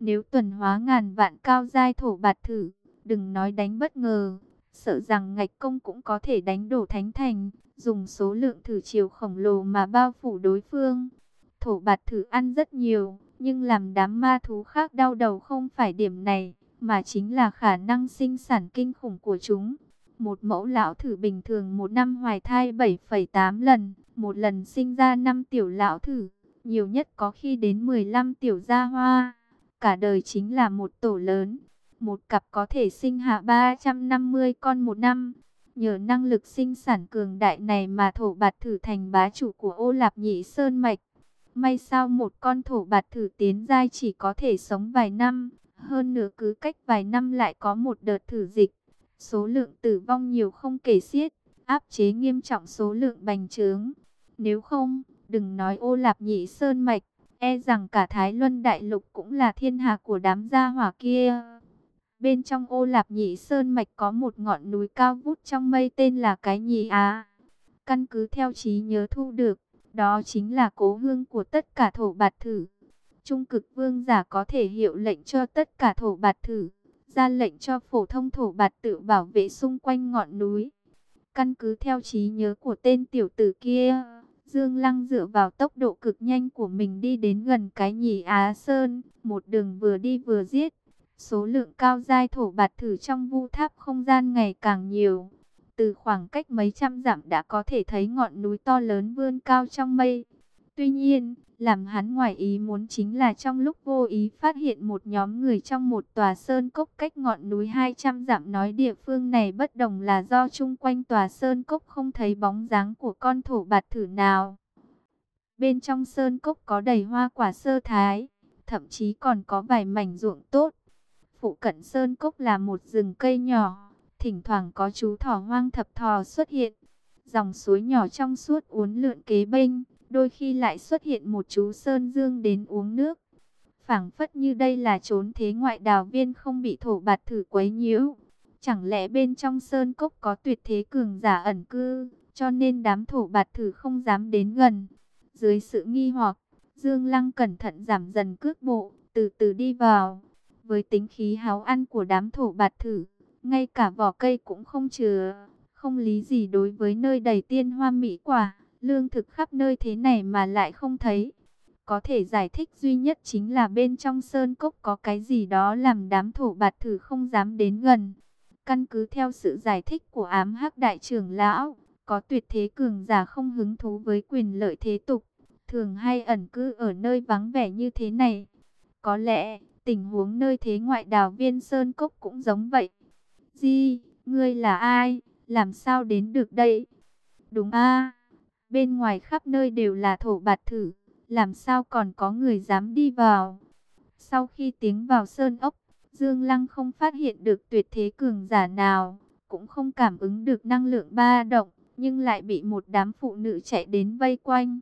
Nếu tuần hóa ngàn vạn cao giai thổ bạt thử, đừng nói đánh bất ngờ, sợ rằng ngạch công cũng có thể đánh đổ thánh thành, dùng số lượng thử chiều khổng lồ mà bao phủ đối phương. Thổ bạt thử ăn rất nhiều, nhưng làm đám ma thú khác đau đầu không phải điểm này, mà chính là khả năng sinh sản kinh khủng của chúng. Một mẫu lão thử bình thường một năm hoài thai 7,8 lần, một lần sinh ra 5 tiểu lão thử, nhiều nhất có khi đến 15 tiểu gia hoa. Cả đời chính là một tổ lớn, một cặp có thể sinh hạ 350 con một năm. Nhờ năng lực sinh sản cường đại này mà thổ bạt thử thành bá chủ của ô lạp nhị sơn mạch. May sao một con thổ bạt thử tiến giai chỉ có thể sống vài năm, hơn nữa cứ cách vài năm lại có một đợt thử dịch. Số lượng tử vong nhiều không kể xiết, áp chế nghiêm trọng số lượng bành trướng. Nếu không, đừng nói ô lạp nhị sơn mạch, e rằng cả Thái Luân Đại Lục cũng là thiên hạ của đám gia hỏa kia. Bên trong ô lạp nhị sơn mạch có một ngọn núi cao vút trong mây tên là cái nhị á. Căn cứ theo trí nhớ thu được, đó chính là cố hương của tất cả thổ bạt thử. Trung cực vương giả có thể hiệu lệnh cho tất cả thổ bạt thử, ra lệnh cho phổ thông thổ bạt tự bảo vệ xung quanh ngọn núi. Căn cứ theo trí nhớ của tên tiểu tử kia, Dương Lăng dựa vào tốc độ cực nhanh của mình đi đến gần cái nhì Á Sơn, một đường vừa đi vừa giết. Số lượng cao giai thổ bạt thử trong vu tháp không gian ngày càng nhiều. Từ khoảng cách mấy trăm dặm đã có thể thấy ngọn núi to lớn vươn cao trong mây. Tuy nhiên, làm hắn ngoài ý muốn chính là trong lúc vô ý phát hiện một nhóm người trong một tòa sơn cốc cách ngọn núi 200 dặm nói địa phương này bất đồng là do chung quanh tòa sơn cốc không thấy bóng dáng của con thổ bạt thử nào. Bên trong sơn cốc có đầy hoa quả sơ thái, thậm chí còn có vài mảnh ruộng tốt. Phụ cận sơn cốc là một rừng cây nhỏ, thỉnh thoảng có chú thỏ hoang thập thò xuất hiện. Dòng suối nhỏ trong suốt uốn lượn kế bên, đôi khi lại xuất hiện một chú sơn dương đến uống nước. phảng phất như đây là trốn thế ngoại đào viên không bị thổ bạt thử quấy nhiễu. Chẳng lẽ bên trong sơn cốc có tuyệt thế cường giả ẩn cư, cho nên đám thổ bạt thử không dám đến gần. Dưới sự nghi hoặc, Dương Lăng cẩn thận giảm dần cước bộ, từ từ đi vào. Với tính khí háo ăn của đám thổ bạt thử, ngay cả vỏ cây cũng không chừa, không lý gì đối với nơi đầy tiên hoa mỹ quả, lương thực khắp nơi thế này mà lại không thấy. Có thể giải thích duy nhất chính là bên trong sơn cốc có cái gì đó làm đám thổ bạt thử không dám đến gần. Căn cứ theo sự giải thích của ám hắc đại trưởng lão, có tuyệt thế cường giả không hứng thú với quyền lợi thế tục, thường hay ẩn cư ở nơi vắng vẻ như thế này. Có lẽ, tình huống nơi thế ngoại đào viên Sơn Cốc cũng giống vậy. Di, ngươi là ai? Làm sao đến được đây? Đúng a bên ngoài khắp nơi đều là thổ bạt thử, làm sao còn có người dám đi vào? Sau khi tiến vào Sơn Ốc, Dương Lăng không phát hiện được tuyệt thế cường giả nào, cũng không cảm ứng được năng lượng ba động, nhưng lại bị một đám phụ nữ chạy đến vây quanh.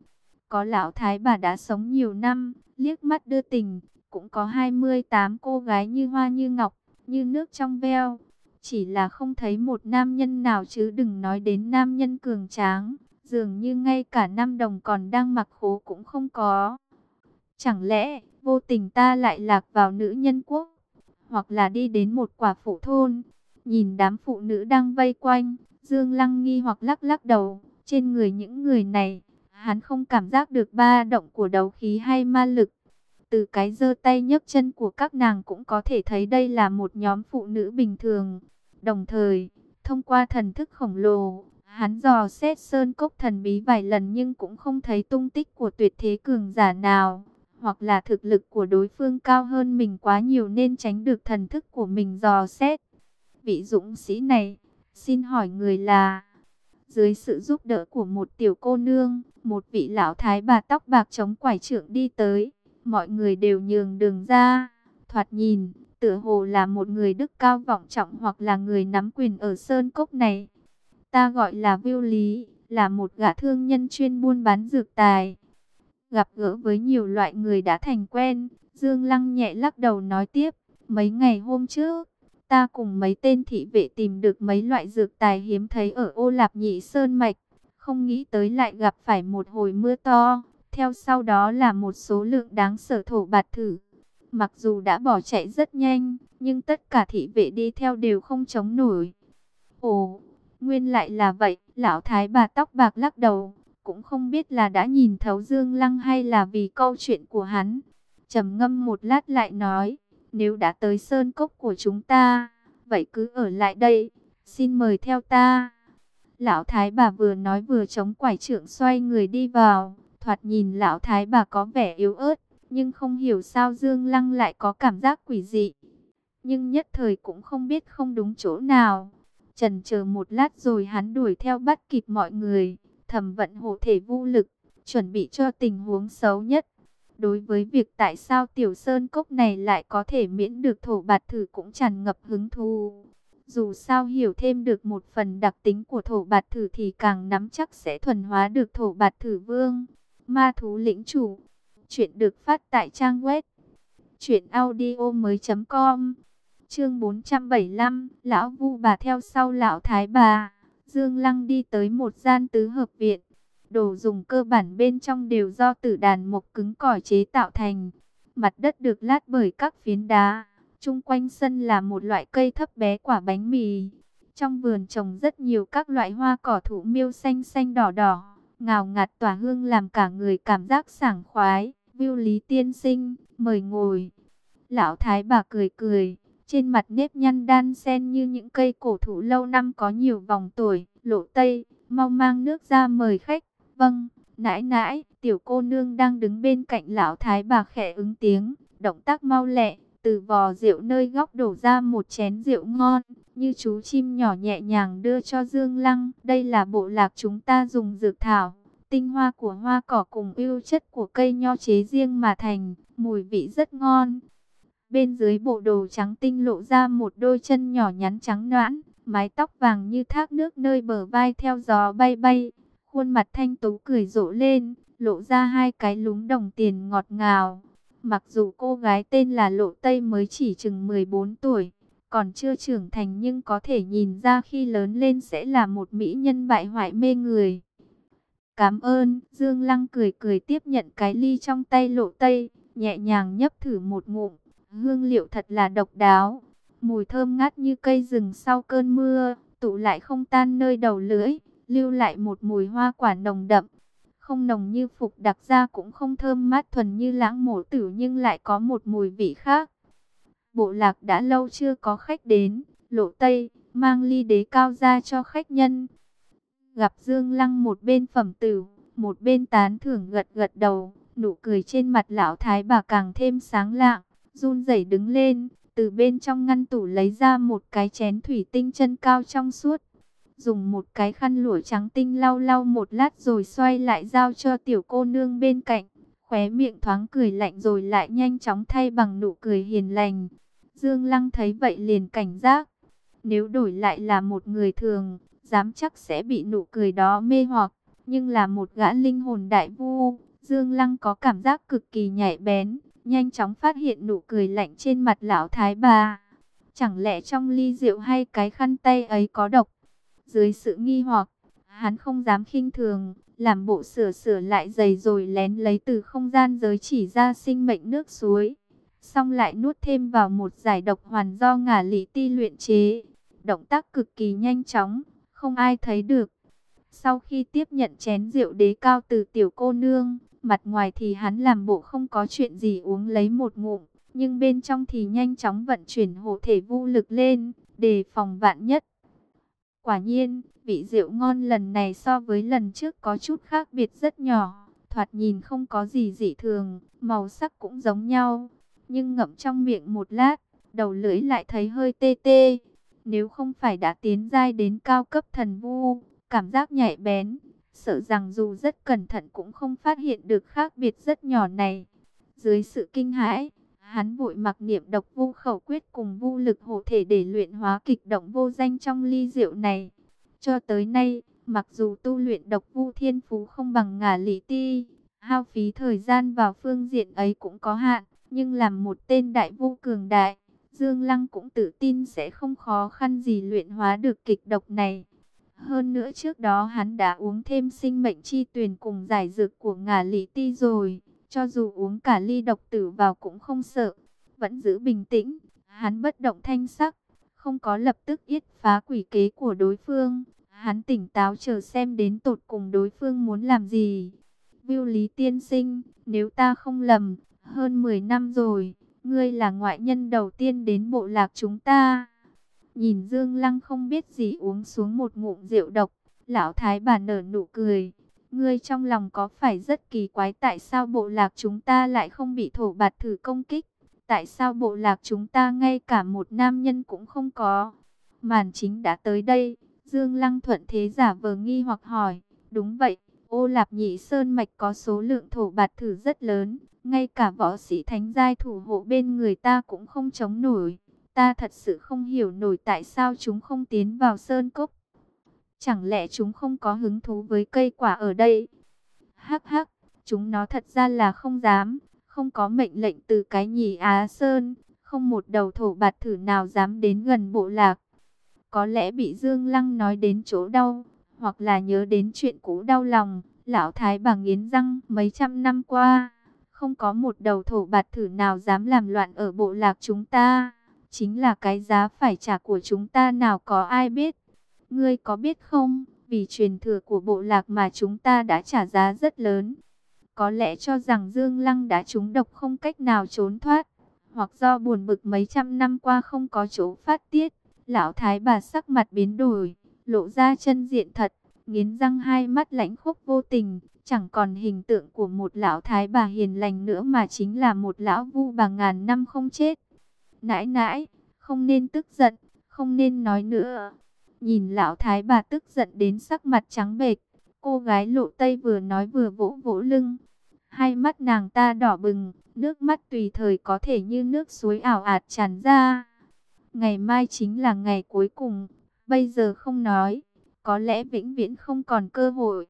Có lão thái bà đã sống nhiều năm, liếc mắt đưa tình, cũng có 28 cô gái như hoa như ngọc, như nước trong veo. Chỉ là không thấy một nam nhân nào chứ đừng nói đến nam nhân cường tráng, dường như ngay cả năm đồng còn đang mặc khố cũng không có. Chẳng lẽ vô tình ta lại lạc vào nữ nhân quốc, hoặc là đi đến một quả phụ thôn, nhìn đám phụ nữ đang vây quanh, Dương Lăng nghi hoặc lắc lắc đầu, trên người những người này, hắn không cảm giác được ba động của đấu khí hay ma lực. Từ cái giơ tay nhấc chân của các nàng cũng có thể thấy đây là một nhóm phụ nữ bình thường. Đồng thời, thông qua thần thức khổng lồ, hắn dò xét sơn cốc thần bí vài lần nhưng cũng không thấy tung tích của tuyệt thế cường giả nào. Hoặc là thực lực của đối phương cao hơn mình quá nhiều nên tránh được thần thức của mình dò xét. Vị dũng sĩ này, xin hỏi người là... Dưới sự giúp đỡ của một tiểu cô nương, một vị lão thái bà tóc bạc chống quải trượng đi tới. Mọi người đều nhường đường ra. Thoạt nhìn, tựa hồ là một người đức cao vọng trọng hoặc là người nắm quyền ở sơn cốc này. Ta gọi là Viu Lý, là một gã thương nhân chuyên buôn bán dược tài. Gặp gỡ với nhiều loại người đã thành quen, Dương Lăng nhẹ lắc đầu nói tiếp, mấy ngày hôm trước, ta cùng mấy tên thị vệ tìm được mấy loại dược tài hiếm thấy ở ô lạp nhị sơn mạch. Không nghĩ tới lại gặp phải một hồi mưa to, theo sau đó là một số lượng đáng sở thổ bạt thử. Mặc dù đã bỏ chạy rất nhanh, nhưng tất cả thị vệ đi theo đều không chống nổi. Ồ, nguyên lại là vậy, lão thái bà tóc bạc lắc đầu, cũng không biết là đã nhìn thấu Dương Lăng hay là vì câu chuyện của hắn. trầm ngâm một lát lại nói, nếu đã tới sơn cốc của chúng ta, vậy cứ ở lại đây, xin mời theo ta. Lão thái bà vừa nói vừa chống quải trưởng xoay người đi vào, thoạt nhìn lão thái bà có vẻ yếu ớt, nhưng không hiểu sao Dương Lăng lại có cảm giác quỷ dị. Nhưng nhất thời cũng không biết không đúng chỗ nào. Trần chờ một lát rồi hắn đuổi theo bắt kịp mọi người, thầm vận hộ thể vô lực, chuẩn bị cho tình huống xấu nhất. Đối với việc tại sao tiểu sơn cốc này lại có thể miễn được thổ bạt thử cũng tràn ngập hứng thú. Dù sao hiểu thêm được một phần đặc tính của thổ bạt thử thì càng nắm chắc sẽ thuần hóa được thổ bạt thử vương. Ma thú lĩnh chủ. Chuyện được phát tại trang web. Chuyện audio mới com. Chương 475. Lão vu bà theo sau lão thái bà. Dương Lăng đi tới một gian tứ hợp viện. Đồ dùng cơ bản bên trong đều do tử đàn mộc cứng cỏi chế tạo thành. Mặt đất được lát bởi các phiến đá. chung quanh sân là một loại cây thấp bé quả bánh mì. Trong vườn trồng rất nhiều các loại hoa cỏ thụ miêu xanh xanh đỏ đỏ. Ngào ngạt tỏa hương làm cả người cảm giác sảng khoái. Viu Lý tiên sinh, mời ngồi. Lão Thái bà cười cười, trên mặt nếp nhăn đan sen như những cây cổ thụ lâu năm có nhiều vòng tuổi. Lộ Tây, mau mang nước ra mời khách. Vâng, nãi nãi, tiểu cô nương đang đứng bên cạnh lão Thái bà khẽ ứng tiếng, động tác mau lẹ từ vò rượu nơi góc đổ ra một chén rượu ngon, như chú chim nhỏ nhẹ nhàng đưa cho Dương Lăng. Đây là bộ lạc chúng ta dùng dược thảo, tinh hoa của hoa cỏ cùng ưu chất của cây nho chế riêng mà thành, mùi vị rất ngon. Bên dưới bộ đồ trắng tinh lộ ra một đôi chân nhỏ nhắn trắng noãn, mái tóc vàng như thác nước nơi bờ vai theo gió bay bay, khuôn mặt thanh tú cười rộ lên, lộ ra hai cái lúng đồng tiền ngọt ngào. Mặc dù cô gái tên là Lộ Tây mới chỉ chừng 14 tuổi, còn chưa trưởng thành nhưng có thể nhìn ra khi lớn lên sẽ là một mỹ nhân bại hoại mê người. Cảm ơn, Dương Lăng cười cười tiếp nhận cái ly trong tay Lộ Tây, nhẹ nhàng nhấp thử một ngụm, hương liệu thật là độc đáo. Mùi thơm ngát như cây rừng sau cơn mưa, tụ lại không tan nơi đầu lưỡi, lưu lại một mùi hoa quả nồng đậm không nồng như phục đặc ra cũng không thơm mát thuần như lãng mổ tử nhưng lại có một mùi vị khác. Bộ lạc đã lâu chưa có khách đến, lộ tây, mang ly đế cao ra cho khách nhân. Gặp Dương Lăng một bên phẩm tử, một bên tán thưởng gật gật đầu, nụ cười trên mặt lão thái bà càng thêm sáng lạng, run rẩy đứng lên, từ bên trong ngăn tủ lấy ra một cái chén thủy tinh chân cao trong suốt, dùng một cái khăn lụa trắng tinh lau lau một lát rồi xoay lại giao cho tiểu cô nương bên cạnh. Khóe miệng thoáng cười lạnh rồi lại nhanh chóng thay bằng nụ cười hiền lành. Dương Lăng thấy vậy liền cảnh giác. Nếu đổi lại là một người thường, dám chắc sẽ bị nụ cười đó mê hoặc. Nhưng là một gã linh hồn đại vu, Dương Lăng có cảm giác cực kỳ nhạy bén, nhanh chóng phát hiện nụ cười lạnh trên mặt lão thái bà. Chẳng lẽ trong ly rượu hay cái khăn tay ấy có độc? Dưới sự nghi hoặc, hắn không dám khinh thường, làm bộ sửa sửa lại giày rồi lén lấy từ không gian giới chỉ ra sinh mệnh nước suối. Xong lại nuốt thêm vào một giải độc hoàn do ngả lý ti luyện chế. Động tác cực kỳ nhanh chóng, không ai thấy được. Sau khi tiếp nhận chén rượu đế cao từ tiểu cô nương, mặt ngoài thì hắn làm bộ không có chuyện gì uống lấy một ngụm, nhưng bên trong thì nhanh chóng vận chuyển hộ thể vô lực lên, đề phòng vạn nhất. Quả nhiên, vị rượu ngon lần này so với lần trước có chút khác biệt rất nhỏ. Thoạt nhìn không có gì dị thường, màu sắc cũng giống nhau. Nhưng ngậm trong miệng một lát, đầu lưỡi lại thấy hơi tê tê. Nếu không phải đã tiến giai đến cao cấp thần vu, cảm giác nhạy bén, sợ rằng dù rất cẩn thận cũng không phát hiện được khác biệt rất nhỏ này. Dưới sự kinh hãi, Hắn vội mặc niệm độc vu khẩu quyết cùng vu lực hộ thể để luyện hóa kịch động vô danh trong ly rượu này. Cho tới nay, mặc dù tu luyện độc vu thiên phú không bằng ngả lý ti, hao phí thời gian vào phương diện ấy cũng có hạn, nhưng làm một tên đại vu cường đại, Dương Lăng cũng tự tin sẽ không khó khăn gì luyện hóa được kịch độc này. Hơn nữa trước đó hắn đã uống thêm sinh mệnh chi tuyển cùng giải dược của ngà lý ti rồi. Cho dù uống cả ly độc tử vào cũng không sợ. vẫn giữ bình tĩnh, hắn bất động thanh sắc, không có lập tức yết phá quỷ kế của đối phương. Hắn tỉnh táo chờ xem đến tột cùng đối phương muốn làm gì. Viu Lý tiên sinh, nếu ta không lầm, hơn 10 năm rồi, ngươi là ngoại nhân đầu tiên đến bộ lạc chúng ta. Nhìn Dương Lăng không biết gì uống xuống một ngụm rượu độc, lão thái bà nở nụ cười. Ngươi trong lòng có phải rất kỳ quái tại sao bộ lạc chúng ta lại không bị thổ bạt thử công kích? Tại sao bộ lạc chúng ta ngay cả một nam nhân cũng không có? Màn chính đã tới đây, Dương Lăng thuận thế giả vờ nghi hoặc hỏi. Đúng vậy, ô lạp nhị sơn mạch có số lượng thổ bạt thử rất lớn, ngay cả võ sĩ thánh giai thủ hộ bên người ta cũng không chống nổi. Ta thật sự không hiểu nổi tại sao chúng không tiến vào sơn cốc. Chẳng lẽ chúng không có hứng thú với cây quả ở đây? Hắc hắc, chúng nó thật ra là không dám, không có mệnh lệnh từ cái nhì Á Sơn, không một đầu thổ bạt thử nào dám đến gần bộ lạc. Có lẽ bị Dương Lăng nói đến chỗ đau, hoặc là nhớ đến chuyện cũ đau lòng, lão thái bà nghiến răng mấy trăm năm qua. Không có một đầu thổ bạt thử nào dám làm loạn ở bộ lạc chúng ta. Chính là cái giá phải trả của chúng ta nào có ai biết. Ngươi có biết không, vì truyền thừa của bộ lạc mà chúng ta đã trả giá rất lớn. Có lẽ cho rằng Dương Lăng đã trúng độc không cách nào trốn thoát, hoặc do buồn bực mấy trăm năm qua không có chỗ phát tiết. Lão thái bà sắc mặt biến đổi, lộ ra chân diện thật, nghiến răng hai mắt lãnh khúc vô tình, chẳng còn hình tượng của một lão thái bà hiền lành nữa mà chính là một lão vu bà ngàn năm không chết. Nãi nãi, không nên tức giận, không nên nói nữa. Nhìn lão thái bà tức giận đến sắc mặt trắng bệch, cô gái lộ tây vừa nói vừa vỗ vỗ lưng. Hai mắt nàng ta đỏ bừng, nước mắt tùy thời có thể như nước suối ảo ạt tràn ra. Ngày mai chính là ngày cuối cùng, bây giờ không nói, có lẽ vĩnh viễn không còn cơ hội.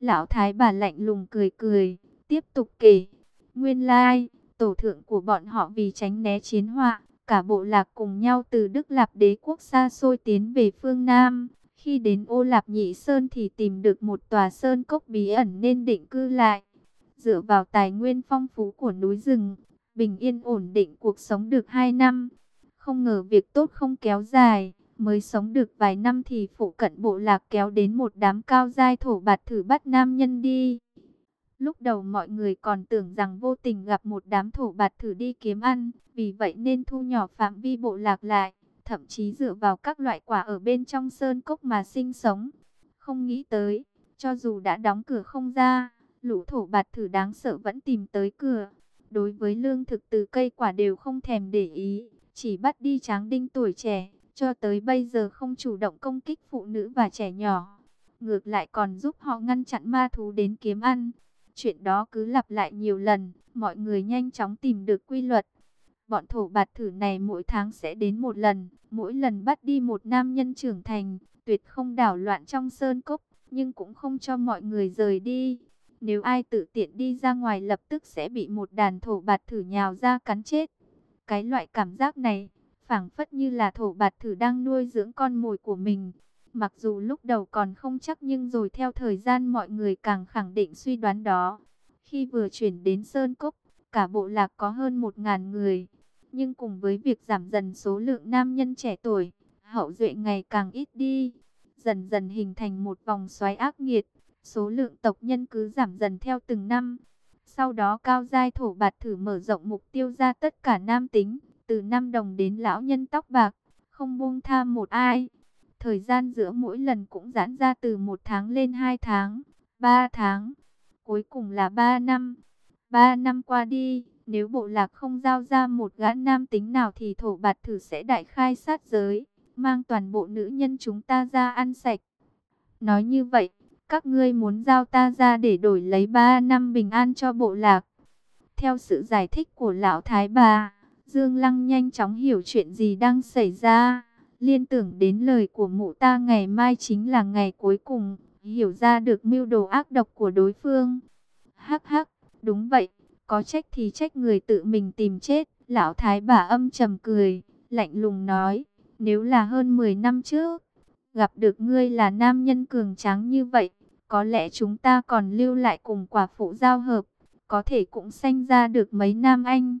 Lão thái bà lạnh lùng cười cười, tiếp tục kể. Nguyên lai, tổ thượng của bọn họ vì tránh né chiến họa, cả bộ lạc cùng nhau từ Đức Lạp đế quốc xa xôi tiến về phương Nam. Khi đến ô Lạp Nhị Sơn thì tìm được một tòa sơn cốc bí ẩn nên định cư lại. Dựa vào tài nguyên phong phú của núi rừng, bình yên ổn định cuộc sống được 2 năm. Không ngờ việc tốt không kéo dài, mới sống được vài năm thì phụ cận bộ lạc kéo đến một đám cao giai thổ bạt thử bắt nam nhân đi. Lúc đầu mọi người còn tưởng rằng vô tình gặp một đám thổ bạt thử đi kiếm ăn, vì vậy nên thu nhỏ phạm vi bộ lạc lại, thậm chí dựa vào các loại quả ở bên trong sơn cốc mà sinh sống. Không nghĩ tới, cho dù đã đóng cửa không ra, lũ thổ bạt thử đáng sợ vẫn tìm tới cửa. Đối với lương thực từ cây quả đều không thèm để ý, chỉ bắt đi tráng đinh tuổi trẻ, cho tới bây giờ không chủ động công kích phụ nữ và trẻ nhỏ. Ngược lại còn giúp họ ngăn chặn ma thú đến kiếm ăn. Chuyện đó cứ lặp lại nhiều lần, mọi người nhanh chóng tìm được quy luật. Bọn thổ bạt thử này mỗi tháng sẽ đến một lần, mỗi lần bắt đi một nam nhân trưởng thành, tuyệt không đảo loạn trong sơn cốc, nhưng cũng không cho mọi người rời đi. Nếu ai tự tiện đi ra ngoài lập tức sẽ bị một đàn thổ bạt thử nhào ra cắn chết. Cái loại cảm giác này, phảng phất như là thổ bạt thử đang nuôi dưỡng con mồi của mình. Mặc dù lúc đầu còn không chắc nhưng rồi theo thời gian mọi người càng khẳng định suy đoán đó. Khi vừa chuyển đến Sơn Cốc, cả bộ lạc có hơn một ngàn người. Nhưng cùng với việc giảm dần số lượng nam nhân trẻ tuổi, hậu duệ ngày càng ít đi. Dần dần hình thành một vòng xoáy ác nghiệt. Số lượng tộc nhân cứ giảm dần theo từng năm. Sau đó cao giai thổ bạt thử mở rộng mục tiêu ra tất cả nam tính, từ nam đồng đến lão nhân tóc bạc, không buông tha một ai. Thời gian giữa mỗi lần cũng giãn ra từ một tháng lên hai tháng, ba tháng, cuối cùng là ba năm. Ba năm qua đi, nếu bộ lạc không giao ra một gã nam tính nào thì thổ bạt thử sẽ đại khai sát giới, mang toàn bộ nữ nhân chúng ta ra ăn sạch. Nói như vậy, các ngươi muốn giao ta ra để đổi lấy ba năm bình an cho bộ lạc. Theo sự giải thích của lão thái bà, Dương Lăng nhanh chóng hiểu chuyện gì đang xảy ra. Liên tưởng đến lời của mụ ta ngày mai chính là ngày cuối cùng, hiểu ra được mưu đồ ác độc của đối phương. Hắc hắc, đúng vậy, có trách thì trách người tự mình tìm chết. Lão thái bà âm trầm cười, lạnh lùng nói, nếu là hơn 10 năm trước, gặp được ngươi là nam nhân cường tráng như vậy, có lẽ chúng ta còn lưu lại cùng quả phụ giao hợp, có thể cũng sanh ra được mấy nam anh.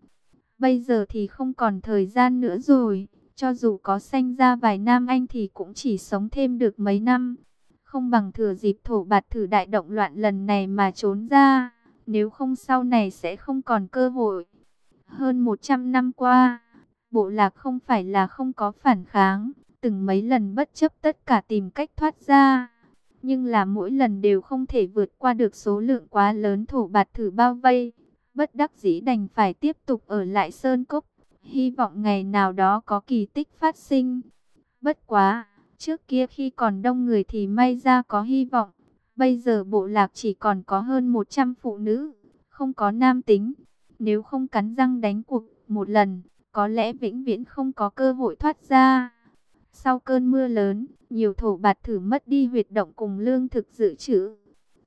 Bây giờ thì không còn thời gian nữa rồi, cho dù có sanh ra vài nam anh thì cũng chỉ sống thêm được mấy năm. Không bằng thừa dịp thổ bạt thử đại động loạn lần này mà trốn ra, nếu không sau này sẽ không còn cơ hội. Hơn 100 năm qua, bộ lạc không phải là không có phản kháng, từng mấy lần bất chấp tất cả tìm cách thoát ra. Nhưng là mỗi lần đều không thể vượt qua được số lượng quá lớn thổ bạt thử bao vây. Bất đắc dĩ đành phải tiếp tục ở lại Sơn Cốc, hy vọng ngày nào đó có kỳ tích phát sinh. Bất quá, trước kia khi còn đông người thì may ra có hy vọng. Bây giờ bộ lạc chỉ còn có hơn 100 phụ nữ, không có nam tính. Nếu không cắn răng đánh cuộc một lần, có lẽ vĩnh viễn không có cơ hội thoát ra. Sau cơn mưa lớn, nhiều thổ bạt thử mất đi huyệt động cùng lương thực dự trữ.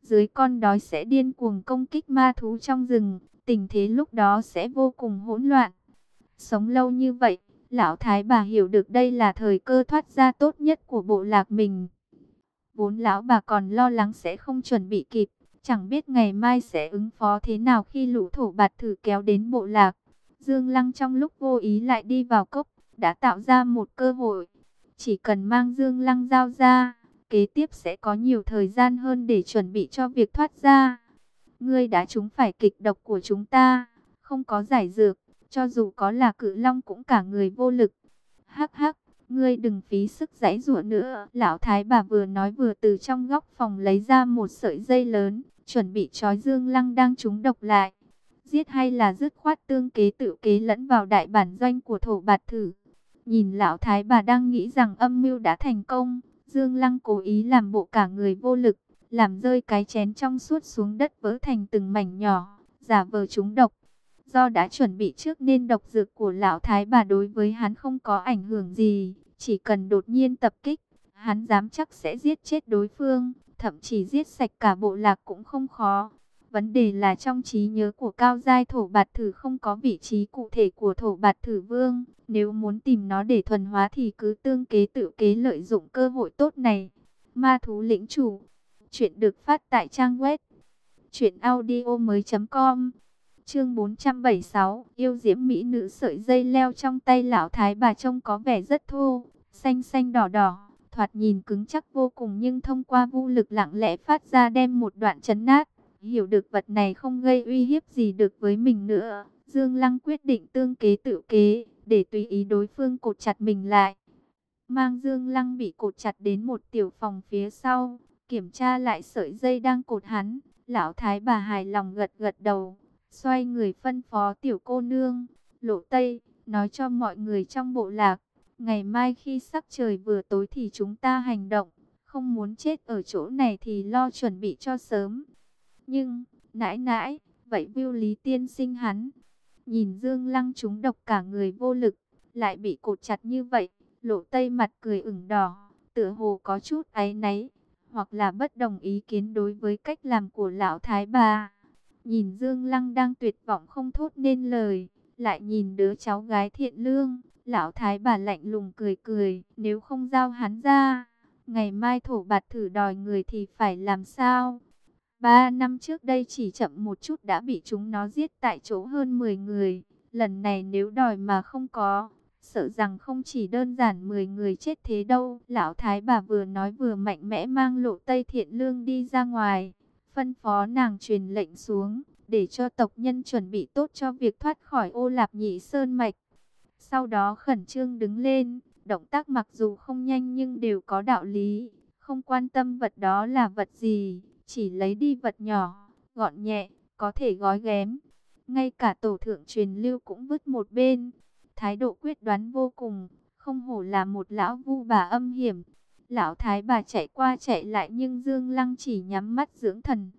Dưới con đói sẽ điên cuồng công kích ma thú trong rừng, tình thế lúc đó sẽ vô cùng hỗn loạn. Sống lâu như vậy, lão thái bà hiểu được đây là thời cơ thoát ra tốt nhất của bộ lạc mình. Vốn lão bà còn lo lắng sẽ không chuẩn bị kịp, chẳng biết ngày mai sẽ ứng phó thế nào khi lũ thổ bạt thử kéo đến bộ lạc. Dương Lăng trong lúc vô ý lại đi vào cốc, đã tạo ra một cơ hội. Chỉ cần mang Dương Lăng giao ra, kế tiếp sẽ có nhiều thời gian hơn để chuẩn bị cho việc thoát ra. Ngươi đã trúng phải kịch độc của chúng ta, không có giải dược, cho dù có là cự long cũng cả người vô lực. Hắc hắc, ngươi đừng phí sức giãy giụa nữa. Lão thái bà vừa nói vừa từ trong góc phòng lấy ra một sợi dây lớn, chuẩn bị trói Dương Lăng đang trúng độc lại. Giết hay là dứt khoát tương kế tự kế lẫn vào đại bản doanh của thổ bạt thử. Nhìn lão thái bà đang nghĩ rằng âm mưu đã thành công, Dương Lăng cố ý làm bộ cả người vô lực, làm rơi cái chén trong suốt xuống đất vỡ thành từng mảnh nhỏ, giả vờ trúng độc. Do đã chuẩn bị trước nên độc dược của lão thái bà đối với hắn không có ảnh hưởng gì, chỉ cần đột nhiên tập kích, hắn dám chắc sẽ giết chết đối phương, thậm chí giết sạch cả bộ lạc cũng không khó. Vấn đề là trong trí nhớ của cao giai thổ bạt thử không có vị trí cụ thể của thổ bạt thử vương. Nếu muốn tìm nó để thuần hóa thì cứ tương kế tự kế lợi dụng cơ hội tốt này. Ma thú lĩnh chủ. Chuyện được phát tại trang web. Chuyện audio mới com. Chương 476. Yêu diễm mỹ nữ sợi dây leo trong tay lão thái bà trông có vẻ rất thô. Xanh xanh đỏ đỏ. Thoạt nhìn cứng chắc vô cùng nhưng thông qua vũ lực lặng lẽ phát ra đem một đoạn chấn nát Hiểu được vật này không gây uy hiếp gì được với mình nữa. Dương Lăng quyết định tương kế tự kế, để tùy ý đối phương cột chặt mình lại. Mang Dương Lăng bị cột chặt đến một tiểu phòng phía sau, kiểm tra lại sợi dây đang cột hắn. Lão Thái bà hài lòng gật gật đầu, xoay người phân phó tiểu cô nương, lộ tây, nói cho mọi người trong bộ lạc. Ngày mai khi sắc trời vừa tối thì chúng ta hành động, không muốn chết ở chỗ này thì lo chuẩn bị cho sớm. Nhưng, nãi nãi, vậy Viu Lý tiên sinh hắn, nhìn Dương Lăng chúng độc cả người vô lực, lại bị cột chặt như vậy, lộ tây mặt cười ửng đỏ, tựa hồ có chút áy náy, hoặc là bất đồng ý kiến đối với cách làm của lão thái bà. Nhìn Dương Lăng đang tuyệt vọng không thốt nên lời, lại nhìn đứa cháu gái thiện lương, lão thái bà lạnh lùng cười cười, nếu không giao hắn ra, ngày mai thổ bạt thử đòi người thì phải làm sao? Ba năm trước đây chỉ chậm một chút đã bị chúng nó giết tại chỗ hơn 10 người. Lần này nếu đòi mà không có, sợ rằng không chỉ đơn giản 10 người chết thế đâu. Lão Thái bà vừa nói vừa mạnh mẽ mang lộ Tây Thiện Lương đi ra ngoài. Phân phó nàng truyền lệnh xuống, để cho tộc nhân chuẩn bị tốt cho việc thoát khỏi ô lạp nhị sơn mạch. Sau đó khẩn trương đứng lên, động tác mặc dù không nhanh nhưng đều có đạo lý, không quan tâm vật đó là vật gì chỉ lấy đi vật nhỏ, gọn nhẹ, có thể gói ghém. Ngay cả tổ thượng truyền lưu cũng vứt một bên. Thái độ quyết đoán vô cùng, không hổ là một lão vu bà âm hiểm. Lão thái bà chạy qua chạy lại nhưng Dương Lăng chỉ nhắm mắt dưỡng thần.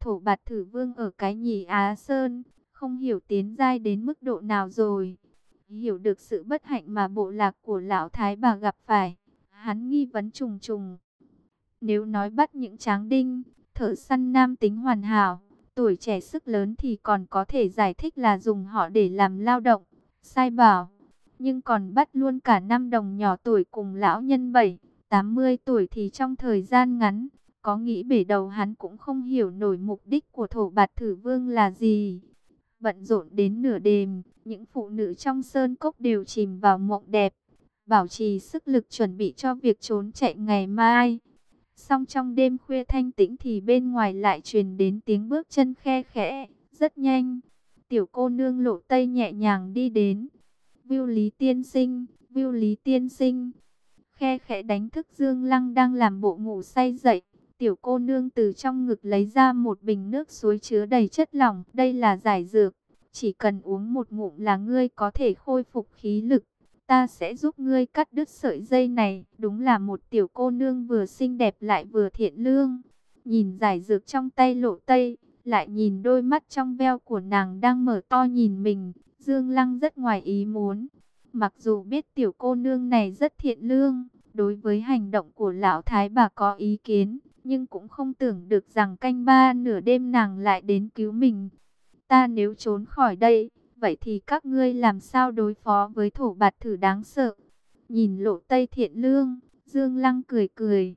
Thổ bạt thử vương ở cái nhì Á Sơn, không hiểu tiến giai đến mức độ nào rồi. Hiểu được sự bất hạnh mà bộ lạc của lão thái bà gặp phải. Hắn nghi vấn trùng trùng. Nếu nói bắt những tráng đinh, thợ săn nam tính hoàn hảo, tuổi trẻ sức lớn thì còn có thể giải thích là dùng họ để làm lao động, sai bảo. Nhưng còn bắt luôn cả năm đồng nhỏ tuổi cùng lão nhân bảy 80 tuổi thì trong thời gian ngắn, có nghĩ bể đầu hắn cũng không hiểu nổi mục đích của thổ bạt thử vương là gì. Bận rộn đến nửa đêm, những phụ nữ trong sơn cốc đều chìm vào mộng đẹp, bảo trì sức lực chuẩn bị cho việc trốn chạy ngày mai. Xong trong đêm khuya thanh tĩnh thì bên ngoài lại truyền đến tiếng bước chân khe khẽ, rất nhanh. Tiểu cô nương lộ tây nhẹ nhàng đi đến. Viu Lý Tiên Sinh, Viu Lý Tiên Sinh. Khe khẽ đánh thức Dương Lăng đang làm bộ ngủ say dậy. Tiểu cô nương từ trong ngực lấy ra một bình nước suối chứa đầy chất lỏng. Đây là giải dược. Chỉ cần uống một ngụm là ngươi có thể khôi phục khí lực. Ta sẽ giúp ngươi cắt đứt sợi dây này. Đúng là một tiểu cô nương vừa xinh đẹp lại vừa thiện lương. Nhìn giải dược trong tay lộ tây. Lại nhìn đôi mắt trong veo của nàng đang mở to nhìn mình. Dương Lăng rất ngoài ý muốn. Mặc dù biết tiểu cô nương này rất thiện lương. Đối với hành động của lão thái bà có ý kiến nhưng cũng không tưởng được rằng canh ba nửa đêm nàng lại đến cứu mình. Ta nếu trốn khỏi đây, vậy thì các ngươi làm sao đối phó với thổ bạt thử đáng sợ? Nhìn lộ tây thiện lương, Dương Lăng cười cười.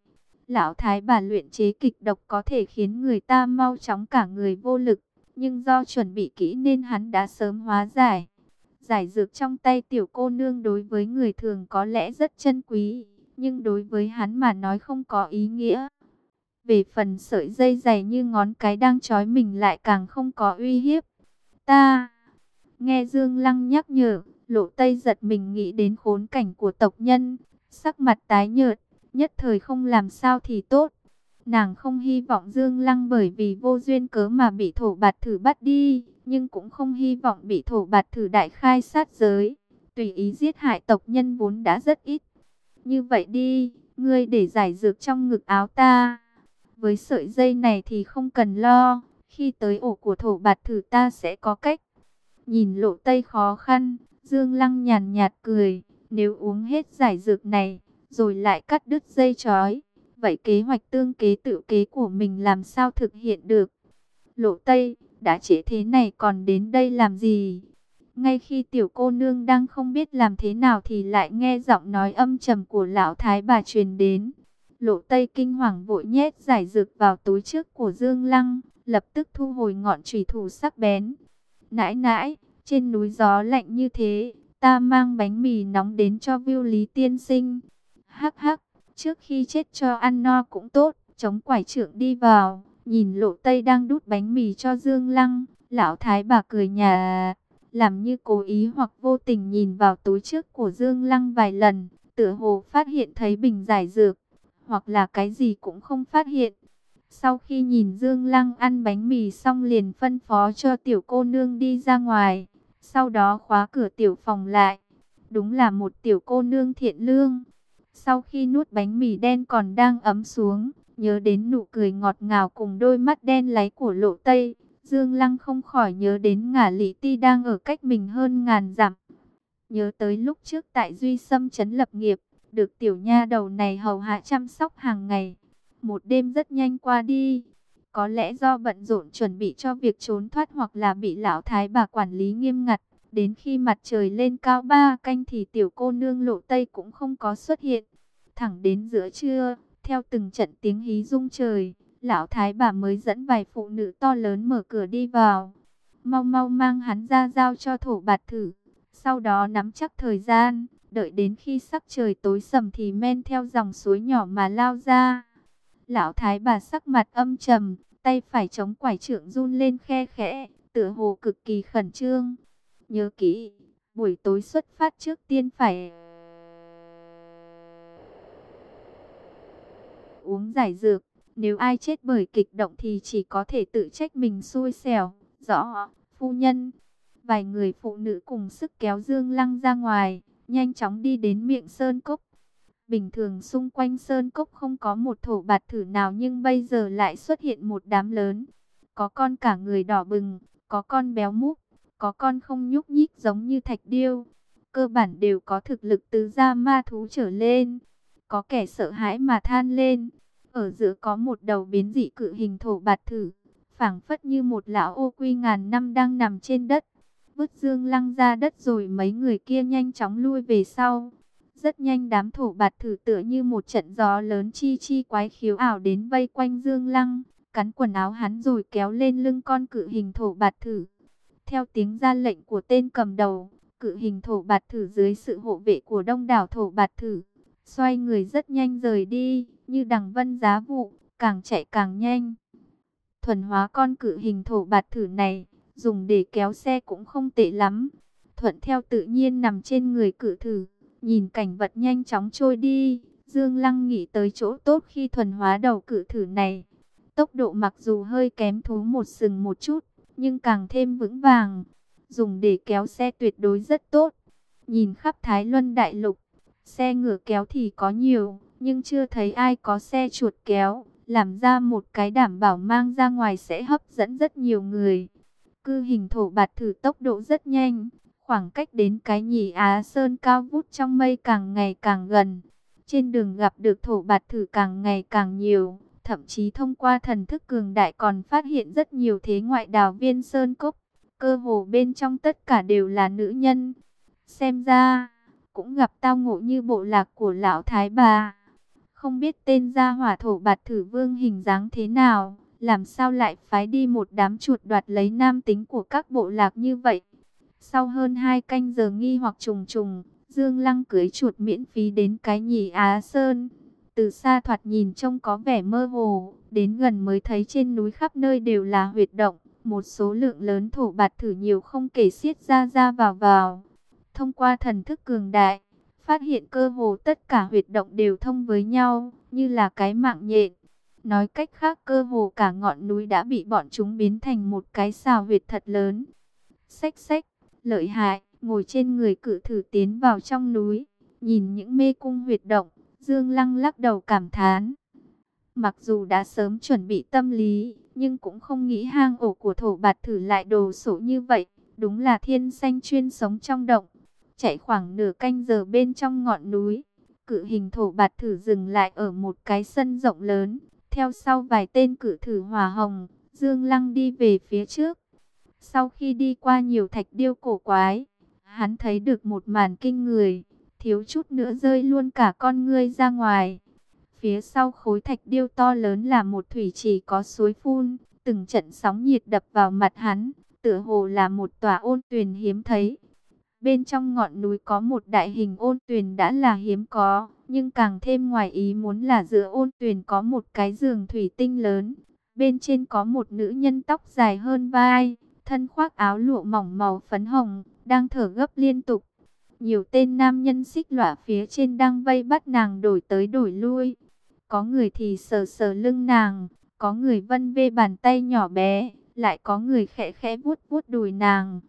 Lão thái bà luyện chế kịch độc có thể khiến người ta mau chóng cả người vô lực, nhưng do chuẩn bị kỹ nên hắn đã sớm hóa giải. Giải dược trong tay tiểu cô nương đối với người thường có lẽ rất chân quý, nhưng đối với hắn mà nói không có ý nghĩa. Về phần sợi dây dày như ngón cái đang trói mình lại càng không có uy hiếp. Ta, nghe Dương Lăng nhắc nhở, lộ tây giật mình nghĩ đến khốn cảnh của tộc nhân, sắc mặt tái nhợt, nhất thời không làm sao thì tốt. Nàng không hy vọng Dương Lăng bởi vì vô duyên cớ mà bị thổ bạt thử bắt đi, nhưng cũng không hy vọng bị thổ bạt thử đại khai sát giới. Tùy ý giết hại tộc nhân vốn đã rất ít. Như vậy đi, ngươi để giải dược trong ngực áo ta. Với sợi dây này thì không cần lo, khi tới ổ của thổ bạt thử ta sẽ có cách. Nhìn lộ tây khó khăn, Dương Lăng nhàn nhạt cười, nếu uống hết giải dược này, rồi lại cắt đứt dây chói, vậy kế hoạch tương kế tự kế của mình làm sao thực hiện được? Lộ tây, đã trễ thế này còn đến đây làm gì? Ngay khi tiểu cô nương đang không biết làm thế nào thì lại nghe giọng nói âm trầm của lão thái bà truyền đến. Lộ Tây kinh hoàng vội nhét giải dược vào túi trước của Dương Lăng, lập tức thu hồi ngọn trùy thủ sắc bén. Nãi nãi, trên núi gió lạnh như thế, ta mang bánh mì nóng đến cho Viu Lý tiên sinh. Hắc hắc, trước khi chết cho ăn no cũng tốt, chống quải trưởng đi vào, nhìn Lộ Tây đang đút bánh mì cho Dương Lăng, lão thái bà cười nhà, làm như cố ý hoặc vô tình nhìn vào túi trước của Dương Lăng vài lần, tựa hồ phát hiện thấy bình giải dược hoặc là cái gì cũng không phát hiện. Sau khi nhìn Dương Lăng ăn bánh mì xong liền phân phó cho tiểu cô nương đi ra ngoài, sau đó khóa cửa tiểu phòng lại. Đúng là một tiểu cô nương thiện lương. Sau khi nuốt bánh mì đen còn đang ấm xuống, nhớ đến nụ cười ngọt ngào cùng đôi mắt đen láy của lộ tây, Dương Lăng không khỏi nhớ đến ngả lý ti đang ở cách mình hơn ngàn dặm. Nhớ tới lúc trước tại Duy Sâm Trấn lập nghiệp, được tiểu nha đầu này hầu hạ chăm sóc hàng ngày. Một đêm rất nhanh qua đi. Có lẽ do bận rộn chuẩn bị cho việc trốn thoát hoặc là bị lão thái bà quản lý nghiêm ngặt. Đến khi mặt trời lên cao ba canh thì tiểu cô nương lộ tây cũng không có xuất hiện. Thẳng đến giữa trưa, theo từng trận tiếng hí rung trời, lão thái bà mới dẫn vài phụ nữ to lớn mở cửa đi vào. Mau mau mang hắn ra giao cho thổ bạt thử. Sau đó nắm chắc thời gian, Đợi đến khi sắc trời tối sầm thì men theo dòng suối nhỏ mà lao ra. Lão thái bà sắc mặt âm trầm, tay phải chống quải trượng run lên khe khẽ, tựa hồ cực kỳ khẩn trương. Nhớ kỹ, buổi tối xuất phát trước tiên phải uống giải dược. Nếu ai chết bởi kịch động thì chỉ có thể tự trách mình xui xẻo. Rõ, phu nhân. Vài người phụ nữ cùng sức kéo Dương Lăng ra ngoài nhanh chóng đi đến miệng sơn cốc. Bình thường xung quanh sơn cốc không có một thổ bạt thử nào nhưng bây giờ lại xuất hiện một đám lớn. Có con cả người đỏ bừng, có con béo múc, có con không nhúc nhích giống như thạch điêu. Cơ bản đều có thực lực từ gia ma thú trở lên. Có kẻ sợ hãi mà than lên. Ở giữa có một đầu biến dị cự hình thổ bạt thử, phảng phất như một lão ô quy ngàn năm đang nằm trên đất vứt Dương Lăng ra đất rồi mấy người kia nhanh chóng lui về sau. Rất nhanh đám thổ bạt thử tựa như một trận gió lớn chi chi quái khiếu ảo đến vây quanh Dương Lăng, cắn quần áo hắn rồi kéo lên lưng con cự hình thổ bạt thử. Theo tiếng ra lệnh của tên cầm đầu, cự hình thổ bạt thử dưới sự hộ vệ của đông đảo thổ bạt thử, xoay người rất nhanh rời đi, như đằng vân giá vụ, càng chạy càng nhanh. Thuần hóa con cự hình thổ bạt thử này, dùng để kéo xe cũng không tệ lắm. Thuận theo tự nhiên nằm trên người cự thử, nhìn cảnh vật nhanh chóng trôi đi. Dương Lăng nghĩ tới chỗ tốt khi thuần hóa đầu cự thử này. Tốc độ mặc dù hơi kém thú một sừng một chút, nhưng càng thêm vững vàng. Dùng để kéo xe tuyệt đối rất tốt. Nhìn khắp Thái Luân Đại Lục, xe ngựa kéo thì có nhiều, nhưng chưa thấy ai có xe chuột kéo. Làm ra một cái đảm bảo mang ra ngoài sẽ hấp dẫn rất nhiều người. Cư hình thổ bạt thử tốc độ rất nhanh, khoảng cách đến cái nhì Á Sơn cao vút trong mây càng ngày càng gần. Trên đường gặp được thổ bạt thử càng ngày càng nhiều, thậm chí thông qua thần thức cường đại còn phát hiện rất nhiều thế ngoại đào viên Sơn Cốc. Cơ hồ bên trong tất cả đều là nữ nhân. Xem ra, cũng gặp tao ngộ như bộ lạc của lão Thái bà. Không biết tên gia hỏa thổ bạt thử vương hình dáng thế nào, làm sao lại phái đi một đám chuột đoạt lấy nam tính của các bộ lạc như vậy. Sau hơn hai canh giờ nghi hoặc trùng trùng, Dương Lăng cưới chuột miễn phí đến cái nhì Á Sơn. Từ xa thoạt nhìn trông có vẻ mơ hồ, đến gần mới thấy trên núi khắp nơi đều là huyệt động. Một số lượng lớn thổ bạt thử nhiều không kể xiết ra ra vào vào. Thông qua thần thức cường đại, phát hiện cơ hồ tất cả huyệt động đều thông với nhau, như là cái mạng nhện. Nói cách khác cơ hồ cả ngọn núi đã bị bọn chúng biến thành một cái xào huyệt thật lớn. Xách xách, lợi hại, ngồi trên người cự thử tiến vào trong núi, nhìn những mê cung huyệt động, Dương Lăng lắc đầu cảm thán. Mặc dù đã sớm chuẩn bị tâm lý, nhưng cũng không nghĩ hang ổ của thổ bạt thử lại đồ sổ như vậy. Đúng là thiên xanh chuyên sống trong động. Chạy khoảng nửa canh giờ bên trong ngọn núi. Cự hình thổ bạt thử dừng lại ở một cái sân rộng lớn. Theo sau vài tên cự thử hòa hồng, Dương Lăng đi về phía trước. Sau khi đi qua nhiều thạch điêu cổ quái, hắn thấy được một màn kinh người, thiếu chút nữa rơi luôn cả con ngươi ra ngoài. Phía sau khối thạch điêu to lớn là một thủy trì có suối phun, từng trận sóng nhiệt đập vào mặt hắn, tựa hồ là một tòa ôn tuyền hiếm thấy. Bên trong ngọn núi có một đại hình ôn tuyền đã là hiếm có, nhưng càng thêm ngoài ý muốn là giữa ôn tuyền có một cái giường thủy tinh lớn. Bên trên có một nữ nhân tóc dài hơn vai, thân khoác áo lụa mỏng màu phấn hồng, đang thở gấp liên tục. Nhiều tên nam nhân xích lọa phía trên đang vây bắt nàng đổi tới đổi lui. Có người thì sờ sờ lưng nàng, có người vân vê bàn tay nhỏ bé, lại có người khẽ khẽ vuốt vuốt đùi nàng.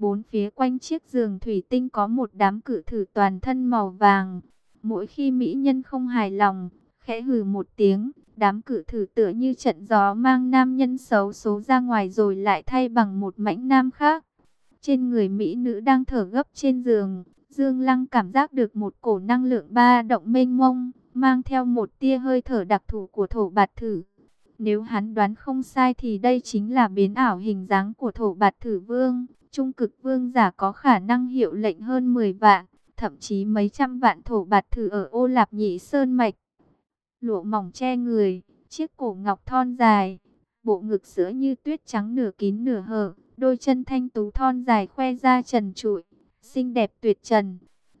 Bốn phía quanh chiếc giường thủy tinh có một đám cử thử toàn thân màu vàng. Mỗi khi mỹ nhân không hài lòng, khẽ hừ một tiếng, đám cử thử tựa như trận gió mang nam nhân xấu số ra ngoài rồi lại thay bằng một mảnh nam khác. Trên người mỹ nữ đang thở gấp trên giường, Dương Lăng cảm giác được một cổ năng lượng ba động mênh mông, mang theo một tia hơi thở đặc thù của thổ bạt thử. Nếu hắn đoán không sai thì đây chính là biến ảo hình dáng của thổ bạt thử vương. Trung cực vương giả có khả năng hiệu lệnh hơn 10 vạn, thậm chí mấy trăm vạn thổ bạt thử ở ô lạp nhị sơn mạch. Lụa mỏng che người, chiếc cổ ngọc thon dài, bộ ngực sữa như tuyết trắng nửa kín nửa hở, đôi chân thanh tú thon dài khoe ra trần trụi, xinh đẹp tuyệt trần.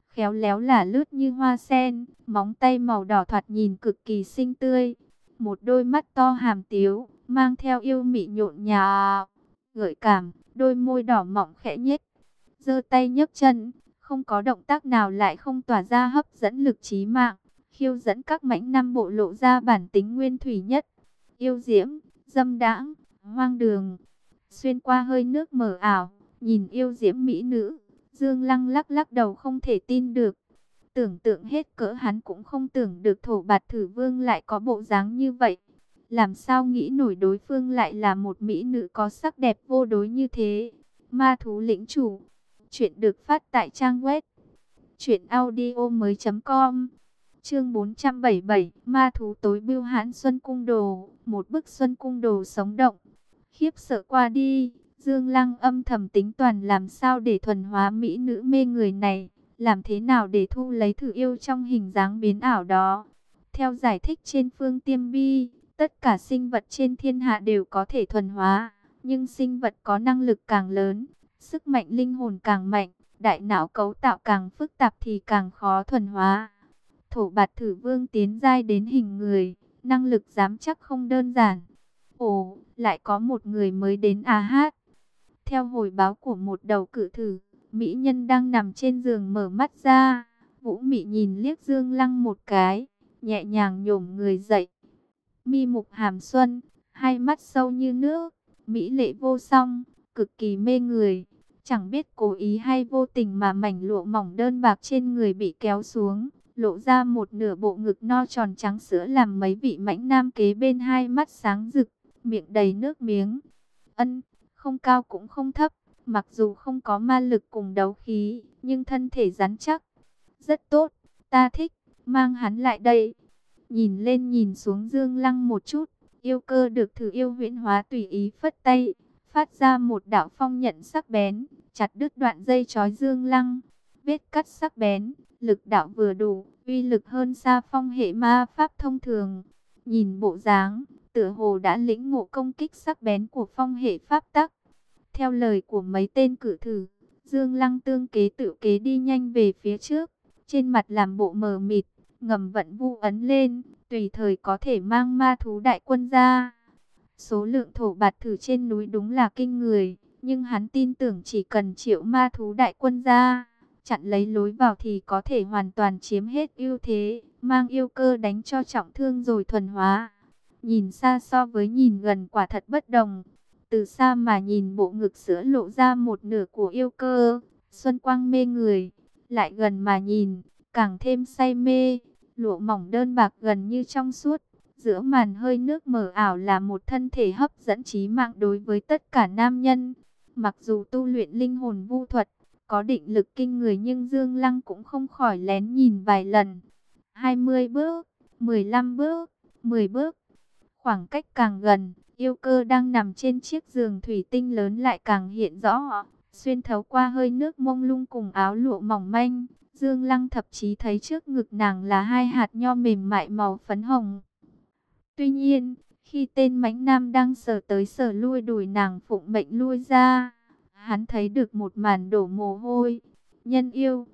Khéo léo là lướt như hoa sen, móng tay màu đỏ thoạt nhìn cực kỳ xinh tươi. Một đôi mắt to hàm tiếu, mang theo yêu mị nhộn nhạo gợi cảm, đôi môi đỏ mọng khẽ nhếch. giơ tay nhấc chân, không có động tác nào lại không tỏa ra hấp dẫn lực trí mạng, khiêu dẫn các mãnh nam bộ lộ ra bản tính nguyên thủy nhất. Yêu diễm, dâm đãng, hoang đường, xuyên qua hơi nước mờ ảo, nhìn yêu diễm mỹ nữ, Dương Lăng lắc lắc đầu không thể tin được. Tưởng tượng hết cỡ hắn cũng không tưởng được thổ bạt thử vương lại có bộ dáng như vậy. Làm sao nghĩ nổi đối phương lại là một mỹ nữ có sắc đẹp vô đối như thế. Ma thú lĩnh chủ. Chuyện được phát tại trang web. truyệnaudio mới com Chương 477. Ma thú tối bưu hãn Xuân Cung Đồ. Một bức Xuân Cung Đồ sống động. Khiếp sợ qua đi. Dương Lăng âm thầm tính toàn làm sao để thuần hóa mỹ nữ mê người này, làm thế nào để thu lấy thử yêu trong hình dáng biến ảo đó. Theo giải thích trên phương tiêm bi, tất cả sinh vật trên thiên hạ đều có thể thuần hóa, nhưng sinh vật có năng lực càng lớn, sức mạnh linh hồn càng mạnh, đại não cấu tạo càng phức tạp thì càng khó thuần hóa. Thổ bạt thử vương tiến giai đến hình người, năng lực dám chắc không đơn giản. Ồ, lại có một người mới đến à hát. Theo hồi báo của một đầu cử thử, Mỹ nhân đang nằm trên giường mở mắt ra. Vũ Mị nhìn liếc Dương Lăng một cái, nhẹ nhàng nhổm người dậy. Mi mục hàm xuân, hai mắt sâu như nước, mỹ lệ vô song, cực kỳ mê người. Chẳng biết cố ý hay vô tình mà mảnh lụa mỏng đơn bạc trên người bị kéo xuống, lộ ra một nửa bộ ngực no tròn trắng sữa làm mấy vị mãnh nam kế bên hai mắt sáng rực, miệng đầy nước miếng. Ân, không cao cũng không thấp, mặc dù không có ma lực cùng đấu khí, nhưng thân thể rắn chắc. Rất tốt, ta thích, mang hắn lại đây. Nhìn lên nhìn xuống Dương Lăng một chút, yêu cơ được thử yêu huyễn hóa tùy ý phất tay, phát ra một đạo phong nhận sắc bén, chặt đứt đoạn dây trói Dương Lăng. Vết cắt sắc bén, lực đạo vừa đủ, uy lực hơn xa phong hệ ma pháp thông thường. Nhìn bộ dáng, tựa hồ đã lĩnh ngộ công kích sắc bén của phong hệ pháp tắc. Theo lời của mấy tên cử thử, Dương Lăng tương kế tự kế đi nhanh về phía trước, trên mặt làm bộ mờ mịt, ngầm vận vu ấn lên, tùy thời có thể mang ma thú đại quân ra. Số lượng thổ bạt thử trên núi đúng là kinh người, nhưng hắn tin tưởng chỉ cần triệu ma thú đại quân ra, chặn lấy lối vào thì có thể hoàn toàn chiếm hết ưu thế, mang yêu cơ đánh cho trọng thương rồi thuần hóa. Nhìn xa so với nhìn gần quả thật bất đồng. Từ xa mà nhìn bộ ngực sữa lộ ra một nửa của yêu cơ, xuân quang mê người, lại gần mà nhìn, càng thêm say mê, lụa mỏng đơn bạc gần như trong suốt. Giữa màn hơi nước mờ ảo là một thân thể hấp dẫn trí mạng đối với tất cả nam nhân. Mặc dù tu luyện linh hồn vu thuật, có định lực kinh người nhưng Dương Lăng cũng không khỏi lén nhìn vài lần. 20 bước, 15 bước, 10 bước. Khoảng cách càng gần, yêu cơ đang nằm trên chiếc giường thủy tinh lớn lại càng hiện rõ. Xuyên thấu qua hơi nước mông lung cùng áo lụa mỏng manh, Dương Lăng thậm chí thấy trước ngực nàng là hai hạt nho mềm mại màu phấn hồng. Tuy nhiên, khi tên mãnh nam đang sờ tới sờ lui đùi nàng phụng mệnh lui ra, hắn thấy được một màn đổ mồ hôi, nhân yêu,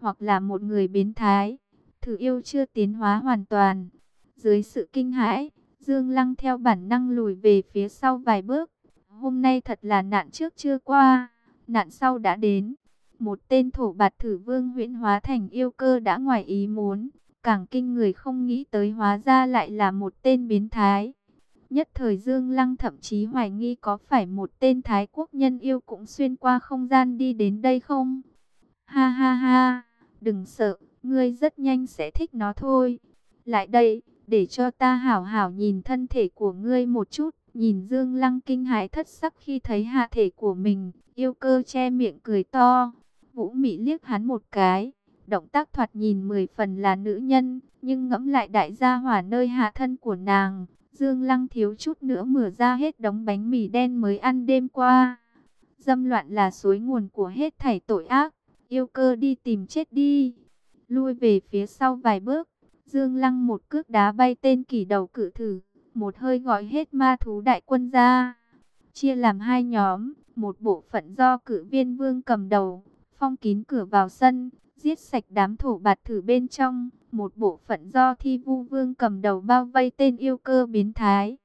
hoặc là một người biến thái, thử yêu chưa tiến hóa hoàn toàn. Dưới sự kinh hãi, Dương Lăng theo bản năng lùi về phía sau vài bước. Hôm nay thật là nạn trước chưa qua, nạn sau đã đến. Một tên thổ bạt thử vương huyễn hóa thành yêu cơ đã ngoài ý muốn. Càng kinh người không nghĩ tới hóa ra lại là một tên biến thái. Nhất thời Dương Lăng thậm chí hoài nghi có phải một tên Thái quốc nhân yêu cũng xuyên qua không gian đi đến đây không? Ha ha ha, đừng sợ, ngươi rất nhanh sẽ thích nó thôi. Lại đây, để cho ta hảo hảo nhìn thân thể của ngươi một chút. Nhìn Dương Lăng kinh hãi thất sắc khi thấy hạ thể của mình, yêu cơ che miệng cười to. Vũ Mị liếc hắn một cái, động tác thoạt nhìn mười phần là nữ nhân, nhưng ngẫm lại đại gia hỏa nơi hạ thân của nàng, Dương Lăng thiếu chút nữa mửa ra hết đống bánh mì đen mới ăn đêm qua. Dâm loạn là suối nguồn của hết thảy tội ác, yêu cơ đi tìm chết đi. Lui về phía sau vài bước, Dương Lăng một cước đá bay tên kỳ đầu cử thử, một hơi gọi hết ma thú đại quân ra. Chia làm hai nhóm, một bộ phận do cử viên vương cầm đầu, phong kín cửa vào sân, giết sạch đám thổ bạt thử bên trong. Một bộ phận do thi vu vương cầm đầu bao vây tên yêu cơ biến thái.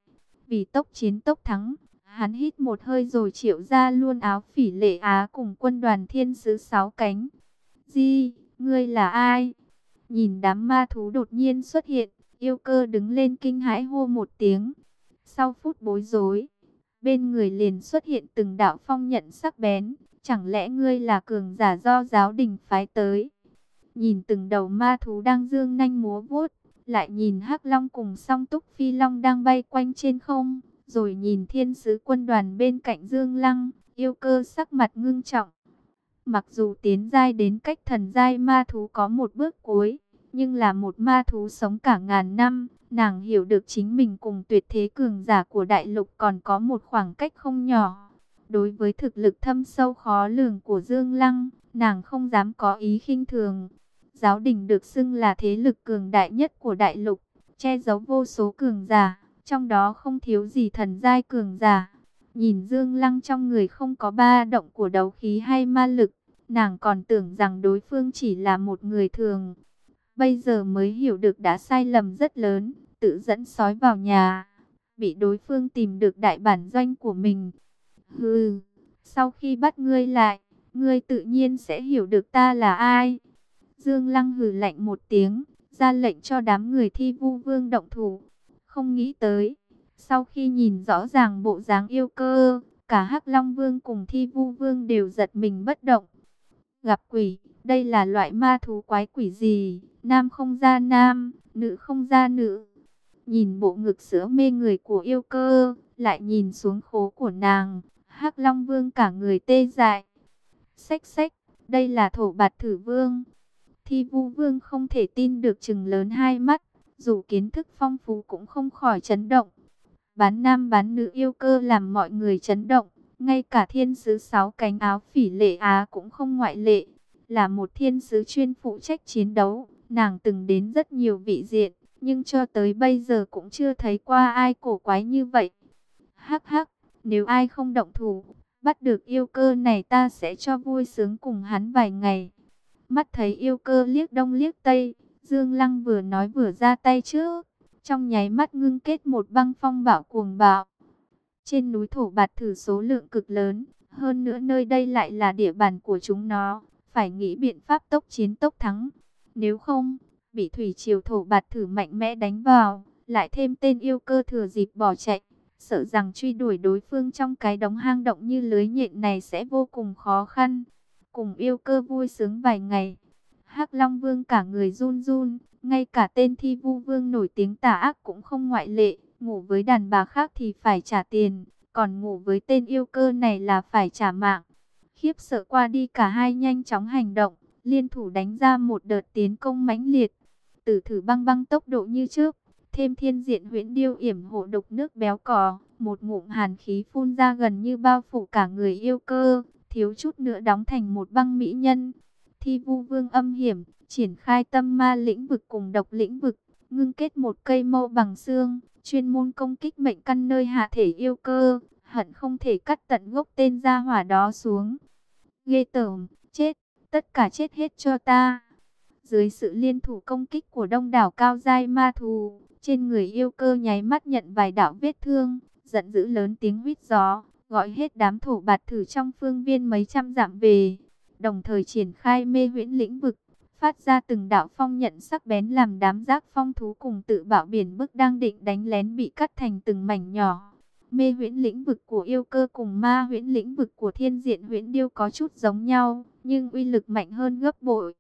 Vì tốc chiến tốc thắng, hắn hít một hơi rồi triệu ra luôn áo phỉ lệ á cùng quân đoàn thiên sứ sáu cánh. Di, ngươi là ai? Nhìn đám ma thú đột nhiên xuất hiện, yêu cơ đứng lên kinh hãi hô một tiếng. Sau phút bối rối, bên người liền xuất hiện từng đạo phong nhận sắc bén. Chẳng lẽ ngươi là cường giả do giáo đình phái tới? Nhìn từng đầu ma thú đang dương nanh múa vuốt, lại nhìn hắc long cùng song túc phi long đang bay quanh trên không, rồi nhìn thiên sứ quân đoàn bên cạnh dương lăng, yêu cơ sắc mặt ngưng trọng. Mặc dù tiến giai đến cách thần giai ma thú có một bước cuối, nhưng là một ma thú sống cả ngàn năm, nàng hiểu được chính mình cùng tuyệt thế cường giả của đại lục còn có một khoảng cách không nhỏ. Đối với thực lực thâm sâu khó lường của Dương Lăng, nàng không dám có ý khinh thường. Giáo đình được xưng là thế lực cường đại nhất của đại lục, che giấu vô số cường giả, trong đó không thiếu gì thần giai cường giả. Nhìn Dương Lăng trong người không có ba động của đấu khí hay ma lực, nàng còn tưởng rằng đối phương chỉ là một người thường. Bây giờ mới hiểu được đã sai lầm rất lớn, tự dẫn sói vào nhà, bị đối phương tìm được đại bản doanh của mình. Hừ, sau khi bắt ngươi lại, ngươi tự nhiên sẽ hiểu được ta là ai. Dương Lăng hừ lạnh một tiếng, ra lệnh cho đám người thi vu vương động thủ. Không nghĩ tới, sau khi nhìn rõ ràng bộ dáng yêu cơ, cả Hắc Long Vương cùng thi vu vương đều giật mình bất động. Gặp quỷ, đây là loại ma thú quái quỷ gì? Nam không ra nam, nữ không ra nữ. Nhìn bộ ngực sữa mê người của yêu cơ, lại nhìn xuống khố của nàng, Hắc Long Vương cả người tê dại. Xách xách, đây là thổ bạt thử vương. Thi vu vương không thể tin được chừng lớn hai mắt, dù kiến thức phong phú cũng không khỏi chấn động. Bán nam bán nữ yêu cơ làm mọi người chấn động, ngay cả thiên sứ sáu cánh áo phỉ lệ Á cũng không ngoại lệ. Là một thiên sứ chuyên phụ trách chiến đấu, nàng từng đến rất nhiều vị diện, nhưng cho tới bây giờ cũng chưa thấy qua ai cổ quái như vậy. Hắc hắc, nếu ai không động thủ, bắt được yêu cơ này ta sẽ cho vui sướng cùng hắn vài ngày. Mắt thấy yêu cơ liếc đông liếc tây, Dương Lăng vừa nói vừa ra tay trước, trong nháy mắt ngưng kết một băng phong bạo cuồng bạo. Trên núi thổ bạt thử số lượng cực lớn, hơn nữa nơi đây lại là địa bàn của chúng nó, phải nghĩ biện pháp tốc chiến tốc thắng. Nếu không, bị thủy triều thổ bạt thử mạnh mẽ đánh vào, lại thêm tên yêu cơ thừa dịp bỏ chạy, sợ rằng truy đuổi đối phương trong cái đống hang động như lưới nhện này sẽ vô cùng khó khăn. Cùng yêu cơ vui sướng vài ngày, hắc Long Vương cả người run run, ngay cả tên thi vu vương nổi tiếng tà ác cũng không ngoại lệ, ngủ với đàn bà khác thì phải trả tiền, còn ngủ với tên yêu cơ này là phải trả mạng. Khiếp sợ qua đi cả hai nhanh chóng hành động, liên thủ đánh ra một đợt tiến công mãnh liệt. Tử thử băng băng tốc độ như trước, thêm thiên diện huyễn điêu yểm hộ độc nước béo cò, một ngụm hàn khí phun ra gần như bao phủ cả người yêu cơ, thiếu chút nữa đóng thành một băng mỹ nhân. Thi vu vương âm hiểm, triển khai tâm ma lĩnh vực cùng độc lĩnh vực, ngưng kết một cây mâu bằng xương, chuyên môn công kích mệnh căn nơi hạ thể yêu cơ, hận không thể cắt tận gốc tên gia hỏa đó xuống. Ghê tởm, chết, tất cả chết hết cho ta. Dưới sự liên thủ công kích của đông đảo cao giai ma thù, trên người yêu cơ nháy mắt nhận vài đạo vết thương, giận dữ lớn tiếng huýt gió, gọi hết đám thổ bạt thử trong phương viên mấy trăm dặm về, đồng thời triển khai mê huyễn lĩnh vực, phát ra từng đạo phong nhận sắc bén làm đám giác phong thú cùng tự bạo biển bức đang định đánh lén bị cắt thành từng mảnh nhỏ. Mê huyễn lĩnh vực của yêu cơ cùng ma huyễn lĩnh vực của thiên diện huyễn điêu có chút giống nhau, nhưng uy lực mạnh hơn gấp bội.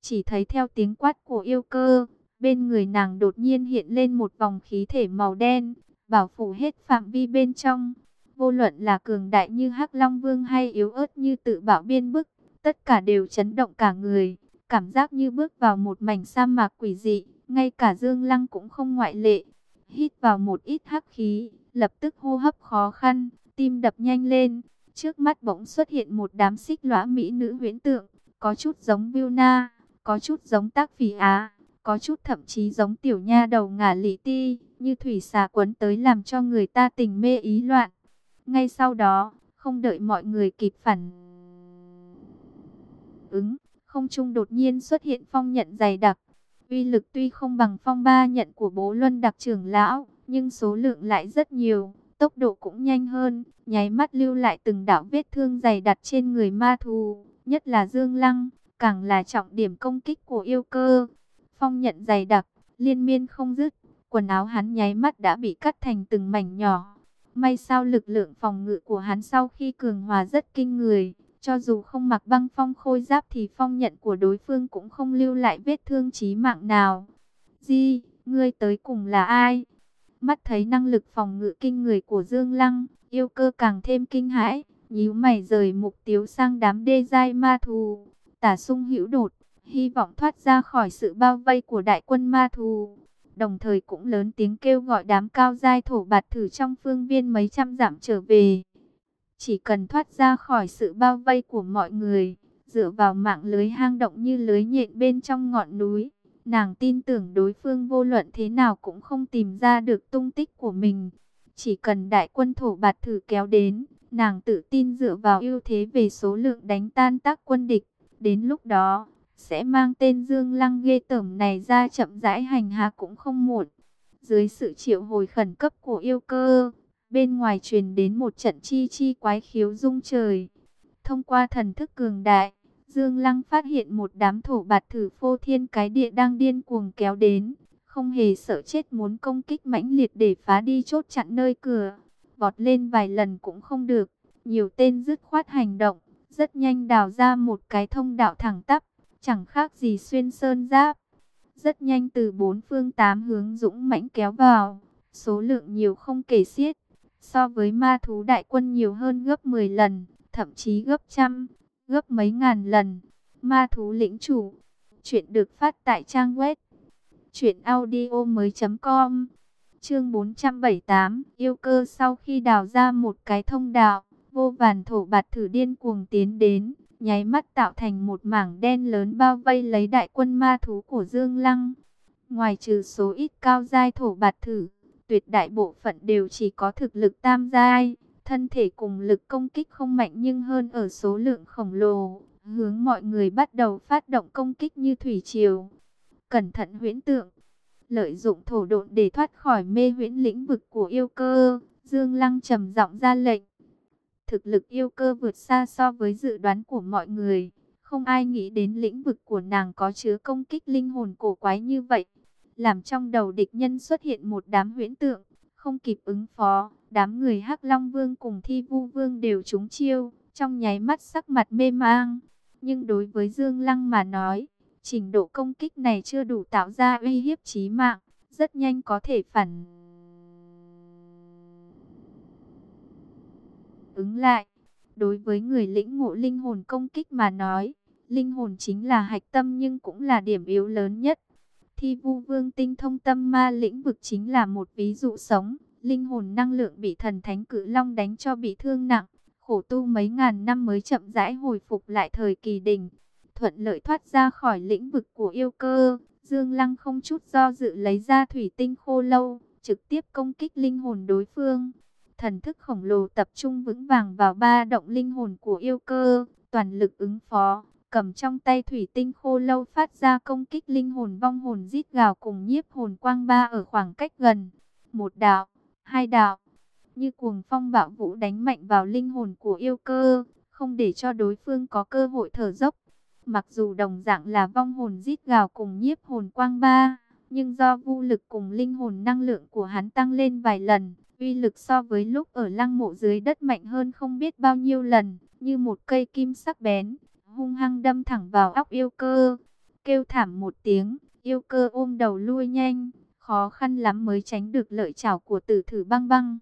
Chỉ thấy theo tiếng quát của yêu cơ, bên người nàng đột nhiên hiện lên một vòng khí thể màu đen, bảo phủ hết phạm vi bên trong. Vô luận là cường đại như hắc Long Vương hay yếu ớt như tự bảo biên bức, tất cả đều chấn động cả người, cảm giác như bước vào một mảnh sa mạc quỷ dị, ngay cả Dương Lăng cũng không ngoại lệ. Hít vào một ít hắc khí, lập tức hô hấp khó khăn, tim đập nhanh lên, trước mắt bỗng xuất hiện một đám xích lõa mỹ nữ huyễn tượng, có chút giống Na, có chút giống Tác Phỉ Á, có chút thậm chí giống tiểu nha đầu ngả lý ti, như thủy xà quấn tới làm cho người ta tình mê ý loạn. Ngay sau đó, không đợi mọi người kịp phản ứng, không trung đột nhiên xuất hiện phong nhận dày đặc. Uy lực tuy không bằng phong ba nhận của bố luân đặc trưởng lão, nhưng số lượng lại rất nhiều, tốc độ cũng nhanh hơn, nháy mắt lưu lại từng đạo vết thương dày đặc trên người ma thù, nhất là Dương Lăng, càng là trọng điểm công kích của yêu cơ. Phong nhận dày đặc, liên miên không dứt, quần áo hắn nháy mắt đã bị cắt thành từng mảnh nhỏ. May sao lực lượng phòng ngự của hắn sau khi cường hòa rất kinh người, cho dù không mặc băng phong khôi giáp thì phong nhận của đối phương cũng không lưu lại vết thương chí mạng nào. Di, ngươi tới cùng là ai? Mắt thấy năng lực phòng ngự kinh người của Dương Lăng, yêu cơ càng thêm kinh hãi, nhíu mày rời mục tiêu sang đám đê dai ma thù. Tả sung hữu đột, hy vọng thoát ra khỏi sự bao vây của đại quân ma thù. Đồng thời cũng lớn tiếng kêu gọi đám cao giai thổ bạt thử trong phương viên mấy trăm dặm trở về. Chỉ cần thoát ra khỏi sự bao vây của mọi người, dựa vào mạng lưới hang động như lưới nhện bên trong ngọn núi, nàng tin tưởng đối phương vô luận thế nào cũng không tìm ra được tung tích của mình. Chỉ cần đại quân thổ bạt thử kéo đến, nàng tự tin dựa vào ưu thế về số lượng đánh tan tác quân địch. Đến lúc đó, sẽ mang tên Dương Lăng ghê tởm này ra chậm rãi hành hạ cũng không muộn. Dưới sự triệu hồi khẩn cấp của yêu cơ, bên ngoài truyền đến một trận chi chi quái khiếu rung trời. Thông qua thần thức cường đại, Dương Lăng phát hiện một đám thổ bạt thử phô thiên cái địa đang điên cuồng kéo đến, không hề sợ chết muốn công kích mãnh liệt để phá đi chốt chặn nơi cửa. Vọt lên vài lần cũng không được, nhiều tên dứt khoát hành động, rất nhanh đào ra một cái thông đạo thẳng tắp, chẳng khác gì xuyên sơn giáp. Rất nhanh từ bốn phương tám hướng dũng mãnh kéo vào, số lượng nhiều không kể xiết, so với ma thú đại quân nhiều hơn gấp 10 lần, thậm chí gấp trăm, gấp mấy ngàn lần. Ma thú lĩnh chủ, chuyện được phát tại trang web truyệnaudiomoi.com. Chương 478, yêu cơ sau khi đào ra một cái thông đạo, vô vàn thổ bạt thử điên cuồng tiến đến, nháy mắt tạo thành một mảng đen lớn bao vây lấy đại quân ma thú của Dương Lăng. Ngoài trừ số ít cao giai thổ bạt thử, tuyệt đại bộ phận đều chỉ có thực lực tam giai, thân thể cùng lực công kích không mạnh nhưng hơn ở số lượng khổng lồ, hướng mọi người bắt đầu phát động công kích như thủy triều. Cẩn thận huyễn tượng, lợi dụng thổ độn để thoát khỏi mê huyễn lĩnh vực của yêu cơ, Dương Lăng trầm giọng ra lệnh. Thực lực yêu cơ vượt xa so với dự đoán của mọi người. Không ai nghĩ đến lĩnh vực của nàng có chứa công kích linh hồn cổ quái như vậy. Làm trong đầu địch nhân xuất hiện một đám huyễn tượng. Không kịp ứng phó, đám người hắc Long Vương cùng Thi Vu Vương đều trúng chiêu. Trong nháy mắt sắc mặt mê mang. Nhưng đối với Dương Lăng mà nói, trình độ công kích này chưa đủ tạo ra uy hiếp chí mạng. Rất nhanh có thể phản ứng lại. Đối với người lĩnh ngộ linh hồn công kích mà nói, linh hồn chính là hạch tâm nhưng cũng là điểm yếu lớn nhất. Thi vu vương tinh thông tâm ma lĩnh vực chính là một ví dụ sống. Linh hồn năng lượng bị thần thánh cử long đánh cho bị thương nặng. Khổ tu mấy ngàn năm mới chậm rãi hồi phục lại thời kỳ đỉnh. Thuận lợi thoát ra khỏi lĩnh vực của yêu cơ. Dương Lăng không chút do dự lấy ra thủy tinh khô lâu, trực tiếp công kích linh hồn đối phương thần thức khổng lồ tập trung vững vàng vào ba động linh hồn của yêu cơ, toàn lực ứng phó, cầm trong tay thủy tinh khô lâu phát ra công kích linh hồn vong hồn rít gào cùng nhiếp hồn quang ba ở khoảng cách gần. Một đạo, hai đạo, như cuồng phong bạo vũ đánh mạnh vào linh hồn của yêu cơ, không để cho đối phương có cơ hội thở dốc. Mặc dù đồng dạng là vong hồn rít gào cùng nhiếp hồn quang ba, nhưng do vô lực cùng linh hồn năng lượng của hắn tăng lên vài lần, uy lực so với lúc ở lăng mộ dưới đất mạnh hơn không biết bao nhiêu lần, như một cây kim sắc bén, hung hăng đâm thẳng vào óc yêu cơ. Kêu thảm một tiếng, yêu cơ ôm đầu lui nhanh, khó khăn lắm mới tránh được lợi chảo của tử thử băng băng.